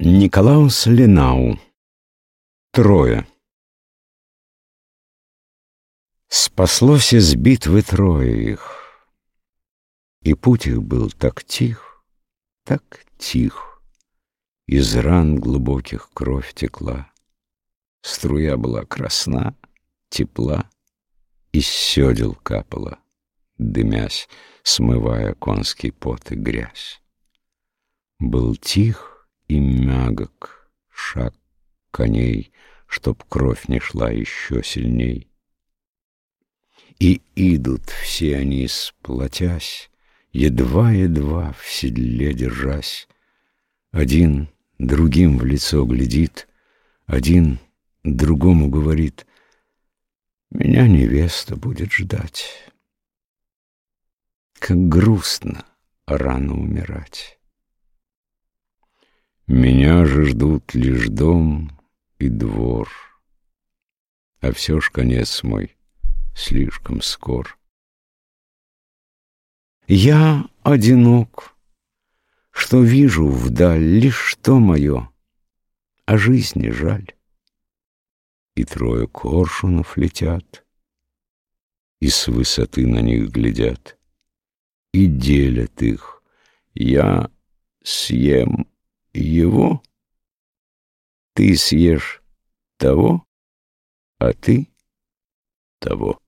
Николаус Ленау. Трое. Спаслось из битвы трое их, И путь их был так тих, так тих, Из ран глубоких кровь текла, Струя была красна, тепла, Из седел капала, дымясь, Смывая конский пот и грязь. Был тих, и мягок шаг коней, Чтоб кровь не шла еще сильней. И идут все они, сплотясь, Едва-едва в седле держась. Один другим в лицо глядит, Один другому говорит, Меня невеста будет ждать. Как грустно рано умирать. Меня же ждут лишь дом и двор, А все ж конец мой слишком скор. Я одинок, что вижу вдаль Лишь что мое, а жизни жаль. И трое коршунов летят, И с высоты на них глядят, И делят их. Я съем его, ты съешь того, а ты того.